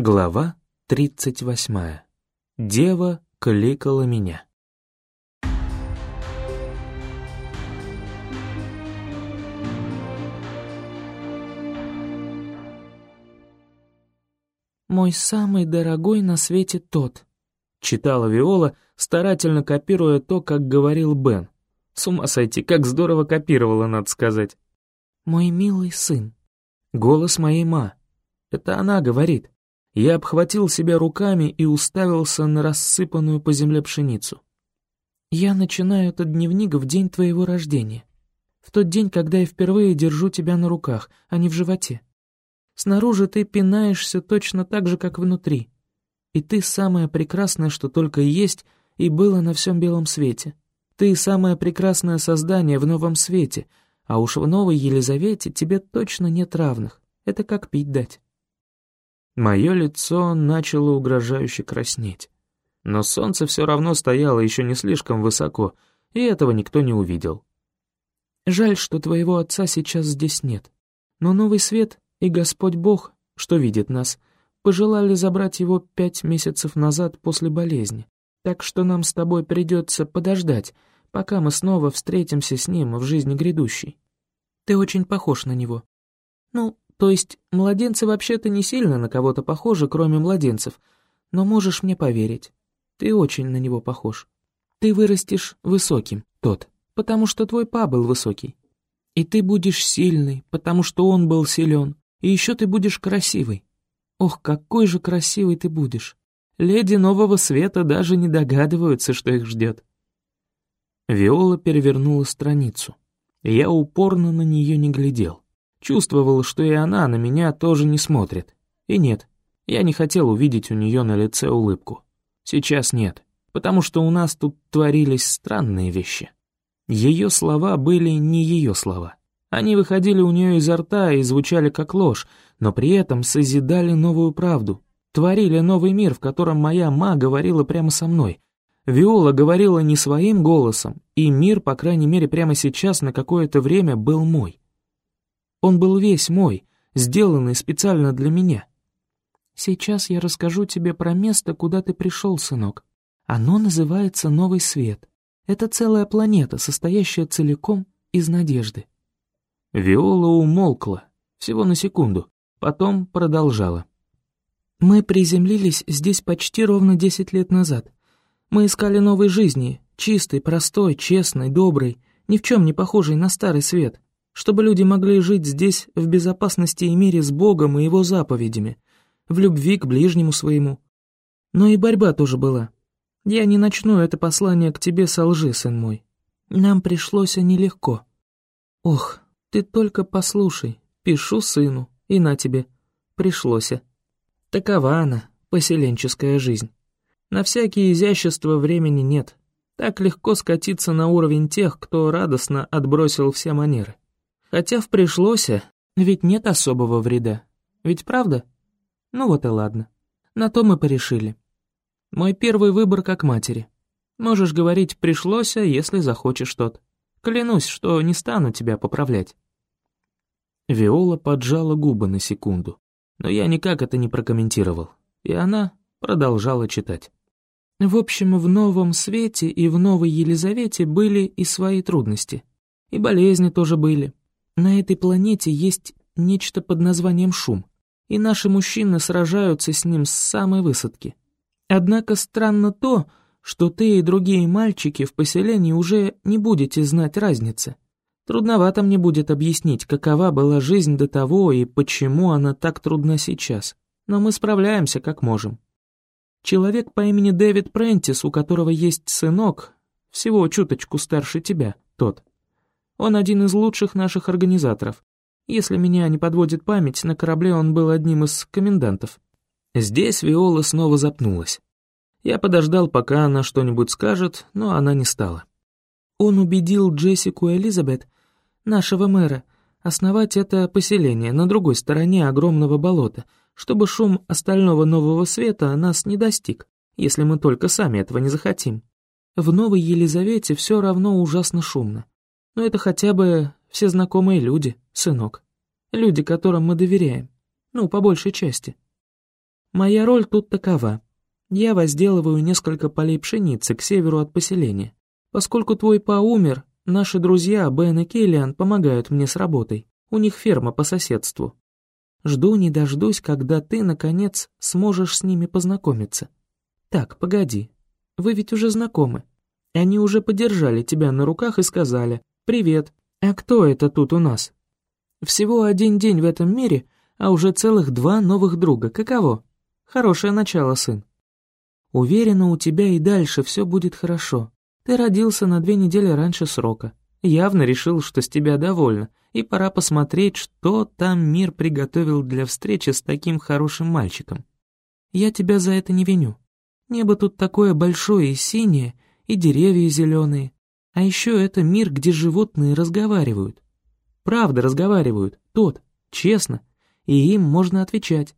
Глава 38. Дева кликала меня. «Мой самый дорогой на свете тот», — читала Виола, старательно копируя то, как говорил Бен. С ума сойти, как здорово копировала, надо сказать. «Мой милый сын». Голос моей ма. Это она говорит. Я обхватил себя руками и уставился на рассыпанную по земле пшеницу. «Я начинаю этот дневник в день твоего рождения. В тот день, когда я впервые держу тебя на руках, а не в животе. Снаружи ты пинаешься точно так же, как внутри. И ты самое прекрасное, что только есть и было на всем белом свете. Ты самое прекрасное создание в новом свете, а уж в новой Елизавете тебе точно нет равных. Это как пить дать». Мое лицо начало угрожающе краснеть. Но солнце все равно стояло еще не слишком высоко, и этого никто не увидел. Жаль, что твоего отца сейчас здесь нет. Но новый свет и Господь Бог, что видит нас, пожелали забрать его пять месяцев назад после болезни. Так что нам с тобой придется подождать, пока мы снова встретимся с ним в жизни грядущей. Ты очень похож на него. Ну, то есть, младенцы вообще-то не сильно на кого-то похожи, кроме младенцев, но можешь мне поверить, ты очень на него похож. Ты вырастешь высоким, тот, потому что твой па был высокий. И ты будешь сильный, потому что он был силен. И еще ты будешь красивый. Ох, какой же красивый ты будешь. Леди нового света даже не догадываются, что их ждет. Виола перевернула страницу. Я упорно на нее не глядел. Чувствовал, что и она на меня тоже не смотрит. И нет, я не хотел увидеть у нее на лице улыбку. Сейчас нет, потому что у нас тут творились странные вещи. Ее слова были не ее слова. Они выходили у нее изо рта и звучали как ложь, но при этом созидали новую правду, творили новый мир, в котором моя ма говорила прямо со мной. Виола говорила не своим голосом, и мир, по крайней мере, прямо сейчас на какое-то время был мой. Он был весь мой, сделанный специально для меня. Сейчас я расскажу тебе про место, куда ты пришел, сынок. Оно называется Новый Свет. Это целая планета, состоящая целиком из надежды. Виола умолкла, всего на секунду, потом продолжала. Мы приземлились здесь почти ровно десять лет назад. Мы искали новой жизни, чистой, простой, честной, доброй, ни в чем не похожей на старый свет чтобы люди могли жить здесь в безопасности и мире с Богом и Его заповедями, в любви к ближнему своему. Но и борьба тоже была. Я не начну это послание к тебе со лжи, сын мой. Нам пришлось нелегко. Ох, ты только послушай, пишу сыну, и на тебе, пришлось. Такова она, поселенческая жизнь. На всякие изящества времени нет. Так легко скатиться на уровень тех, кто радостно отбросил все манеры. Хотя в пришлося, ведь нет особого вреда. Ведь правда? Ну вот и ладно. На то мы порешили. Мой первый выбор как матери. Можешь говорить «пришлося», если захочешь тот. Клянусь, что не стану тебя поправлять. Виола поджала губы на секунду, но я никак это не прокомментировал, и она продолжала читать. В общем, в новом свете и в новой Елизавете были и свои трудности. И болезни тоже были. На этой планете есть нечто под названием шум, и наши мужчины сражаются с ним с самой высадки. Однако странно то, что ты и другие мальчики в поселении уже не будете знать разницы. Трудновато мне будет объяснить, какова была жизнь до того и почему она так трудна сейчас, но мы справляемся как можем. Человек по имени Дэвид Прентис, у которого есть сынок, всего чуточку старше тебя, тот, он один из лучших наших организаторов. Если меня не подводит память, на корабле он был одним из комендантов». Здесь Виола снова запнулась. Я подождал, пока она что-нибудь скажет, но она не стала. Он убедил Джессику Элизабет, нашего мэра, основать это поселение на другой стороне огромного болота, чтобы шум остального нового света нас не достиг, если мы только сами этого не захотим. В Новой Елизавете все равно ужасно шумно. Но это хотя бы все знакомые люди, сынок. Люди, которым мы доверяем. Ну, по большей части. Моя роль тут такова. Я возделываю несколько полей пшеницы к северу от поселения. Поскольку твой па умер, наши друзья Бен и Келлиан помогают мне с работой. У них ферма по соседству. Жду не дождусь, когда ты, наконец, сможешь с ними познакомиться. Так, погоди. Вы ведь уже знакомы. Они уже подержали тебя на руках и сказали «Привет, а кто это тут у нас?» Всего один день в этом мире, а уже целых два новых друга. Каково? Хорошее начало, сын. Уверена, у тебя и дальше все будет хорошо. Ты родился на две недели раньше срока. Явно решил, что с тебя довольна, и пора посмотреть, что там мир приготовил для встречи с таким хорошим мальчиком. Я тебя за это не виню. Небо тут такое большое и синее, и деревья зеленые. А еще это мир, где животные разговаривают. Правда разговаривают, тот, честно, и им можно отвечать.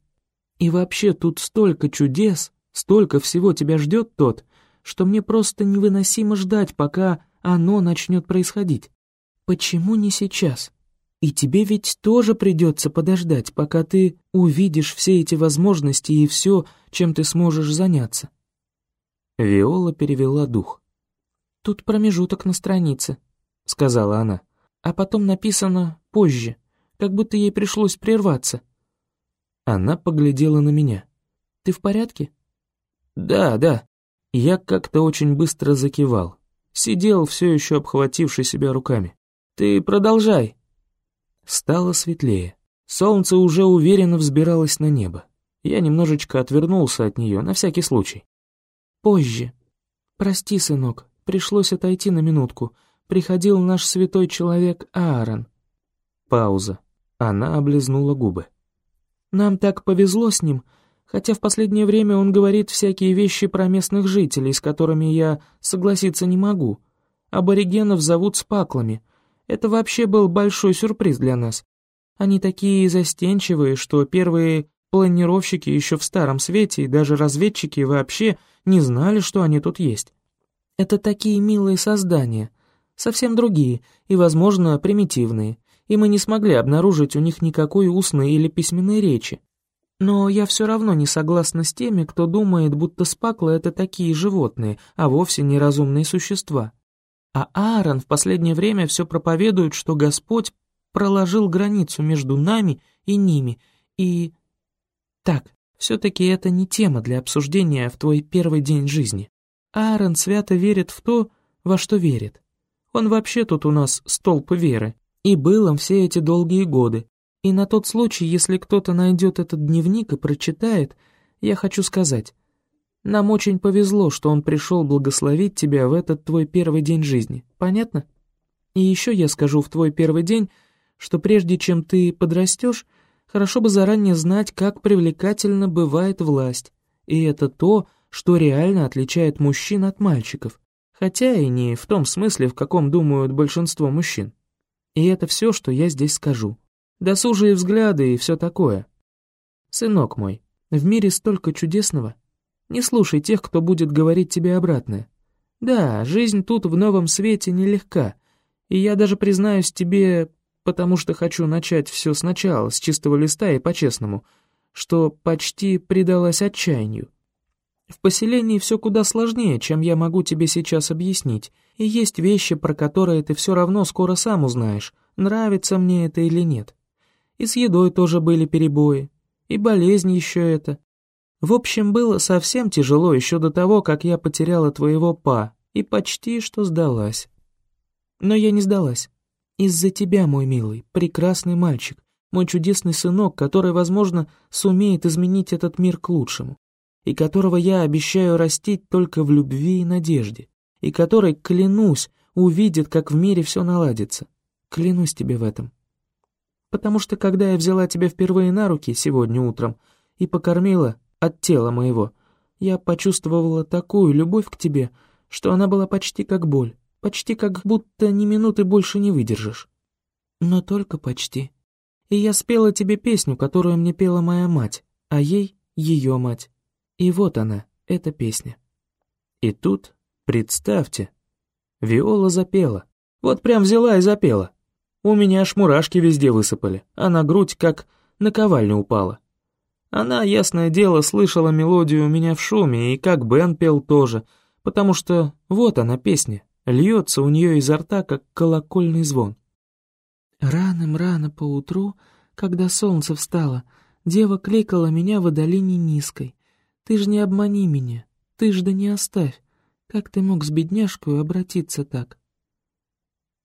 И вообще тут столько чудес, столько всего тебя ждет тот, что мне просто невыносимо ждать, пока оно начнет происходить. Почему не сейчас? И тебе ведь тоже придется подождать, пока ты увидишь все эти возможности и все, чем ты сможешь заняться. Виола перевела дух. «Тут промежуток на странице», — сказала она а потом написано «позже», как будто ей пришлось прерваться. Она поглядела на меня. «Ты в порядке?» «Да, да». Я как-то очень быстро закивал. Сидел, все еще обхвативший себя руками. «Ты продолжай». Стало светлее. Солнце уже уверенно взбиралось на небо. Я немножечко отвернулся от нее, на всякий случай. «Позже. Прости, сынок, пришлось отойти на минутку приходил наш святой человек Аарон». Пауза. Она облизнула губы. «Нам так повезло с ним, хотя в последнее время он говорит всякие вещи про местных жителей, с которыми я согласиться не могу. Аборигенов зовут спаклами. Это вообще был большой сюрприз для нас. Они такие застенчивые, что первые планировщики еще в Старом Свете и даже разведчики вообще не знали, что они тут есть. Это такие милые создания, совсем другие и, возможно, примитивные, и мы не смогли обнаружить у них никакой устной или письменной речи. Но я все равно не согласна с теми, кто думает, будто спаклы — это такие животные, а вовсе не разумные существа. А Аарон в последнее время все проповедует, что Господь проложил границу между нами и ними, и... Так, все-таки это не тема для обсуждения в твой первый день жизни. Аарон свято верит в то, во что верит. Он вообще тут у нас столб веры. И был им все эти долгие годы. И на тот случай, если кто-то найдет этот дневник и прочитает, я хочу сказать, нам очень повезло, что он пришел благословить тебя в этот твой первый день жизни. Понятно? И еще я скажу в твой первый день, что прежде чем ты подрастешь, хорошо бы заранее знать, как привлекательно бывает власть. И это то, что реально отличает мужчин от мальчиков хотя и не в том смысле, в каком думают большинство мужчин. И это все, что я здесь скажу. Досужие взгляды и все такое. Сынок мой, в мире столько чудесного. Не слушай тех, кто будет говорить тебе обратное. Да, жизнь тут в новом свете нелегка, и я даже признаюсь тебе, потому что хочу начать все сначала, с чистого листа и по-честному, что почти предалась отчаянию. В поселении все куда сложнее, чем я могу тебе сейчас объяснить, и есть вещи, про которые ты все равно скоро сам узнаешь, нравится мне это или нет. И с едой тоже были перебои, и болезнь еще это. В общем, было совсем тяжело еще до того, как я потеряла твоего па, и почти что сдалась. Но я не сдалась. Из-за тебя, мой милый, прекрасный мальчик, мой чудесный сынок, который, возможно, сумеет изменить этот мир к лучшему и которого я обещаю растить только в любви и надежде, и который, клянусь, увидит, как в мире все наладится. Клянусь тебе в этом. Потому что когда я взяла тебя впервые на руки сегодня утром и покормила от тела моего, я почувствовала такую любовь к тебе, что она была почти как боль, почти как будто ни минуты больше не выдержишь. Но только почти. И я спела тебе песню, которую мне пела моя мать, а ей — ее мать. И вот она, эта песня. И тут, представьте, Виола запела. Вот прям взяла и запела. У меня аж мурашки везде высыпали, а на грудь как наковальня упала. Она, ясное дело, слышала мелодию у меня в шуме, и как Бен пел тоже, потому что вот она песня, льется у нее изо рта, как колокольный звон. Раным-рано поутру, когда солнце встало, дева кликала меня в долине низкой. Ты ж не обмани меня, ты ж да не оставь. Как ты мог с бедняжкой обратиться так?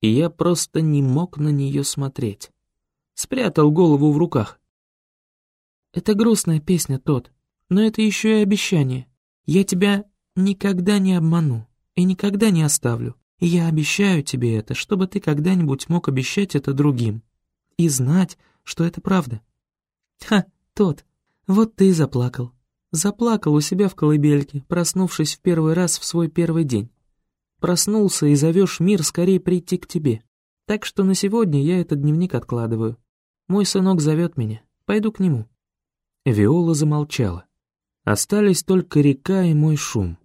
И я просто не мог на нее смотреть. Спрятал голову в руках. Это грустная песня, тот, но это еще и обещание. Я тебя никогда не обману и никогда не оставлю. И я обещаю тебе это, чтобы ты когда-нибудь мог обещать это другим. И знать, что это правда. Ха, тот, вот ты и заплакал. Заплакал у себя в колыбельке, проснувшись в первый раз в свой первый день. Проснулся и зовешь мир скорее прийти к тебе. Так что на сегодня я этот дневник откладываю. Мой сынок зовет меня, пойду к нему». Виола замолчала. Остались только река и мой шум.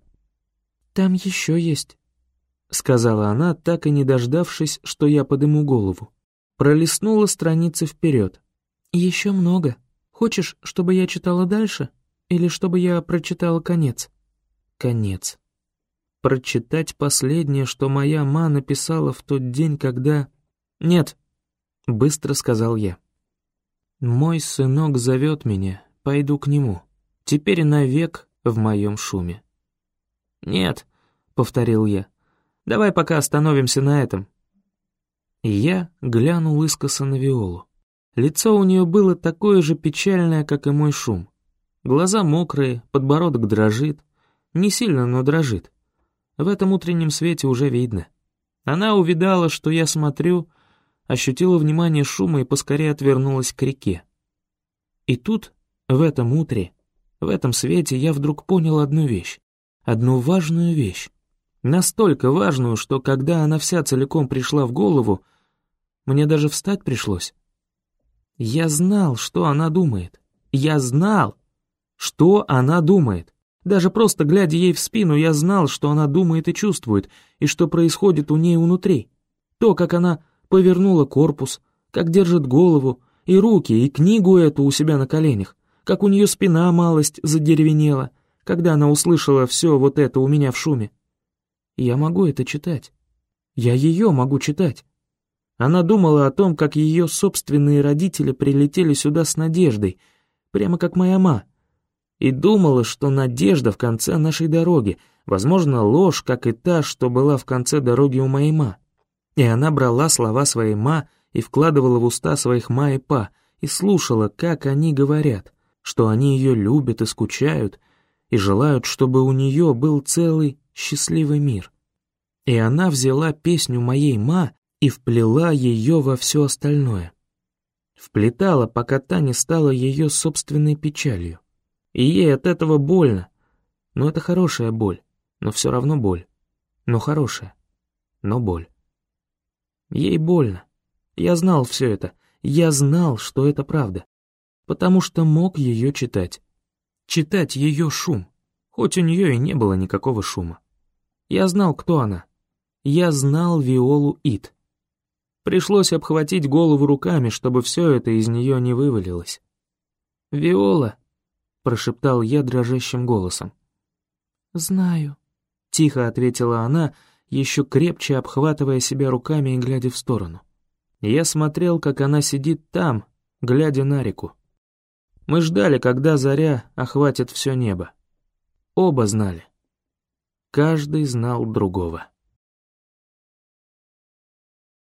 «Там еще есть», — сказала она, так и не дождавшись, что я подыму голову. Пролистнула страницы вперед. «Еще много. Хочешь, чтобы я читала дальше? Или чтобы я прочитала конец?» «Конец. Прочитать последнее, что моя ма написала в тот день, когда...» «Нет», — быстро сказал я. «Мой сынок зовет меня, пойду к нему. Теперь навек в моем шуме». «Нет», — повторил я, — «давай пока остановимся на этом». И я глянул искоса на Виолу. Лицо у нее было такое же печальное, как и мой шум. Глаза мокрые, подбородок дрожит. Не сильно, но дрожит. В этом утреннем свете уже видно. Она увидала, что я смотрю, ощутила внимание шума и поскорее отвернулась к реке. И тут, в этом утре, в этом свете я вдруг понял одну вещь, одну важную вещь. Настолько важную, что когда она вся целиком пришла в голову, мне даже встать пришлось. Я знал, что она думает. Я знал, что она думает. Даже просто глядя ей в спину, я знал, что она думает и чувствует, и что происходит у ней внутри. То, как она повернула корпус, как держит голову, и руки, и книгу эту у себя на коленях, как у нее спина малость задеревенела, когда она услышала все вот это у меня в шуме. Я могу это читать. Я ее могу читать. Она думала о том, как ее собственные родители прилетели сюда с надеждой, прямо как моя ма, и думала, что надежда в конце нашей дороги, возможно, ложь, как и та, что была в конце дороги у моей ма. И она брала слова своей ма и вкладывала в уста своих ма и па, и слушала, как они говорят, что они ее любят и скучают, и желают, чтобы у нее был целый счастливый мир. И она взяла песню моей ма и вплела ее во все остальное. Вплетала, пока та не стала ее собственной печалью. И ей от этого больно. Но это хорошая боль, но все равно боль. Но хорошая, но боль. Ей больно. Я знал все это. Я знал, что это правда. Потому что мог ее читать. Читать ее шум. Хоть у нее и не было никакого шума. Я знал, кто она. Я знал Виолу Ит. Пришлось обхватить голову руками, чтобы все это из нее не вывалилось. «Виола», — прошептал я дрожащим голосом. «Знаю», — тихо ответила она, еще крепче обхватывая себя руками и глядя в сторону. Я смотрел, как она сидит там, глядя на реку. Мы ждали, когда заря охватит все небо. Оба знали. Каждый знал другого.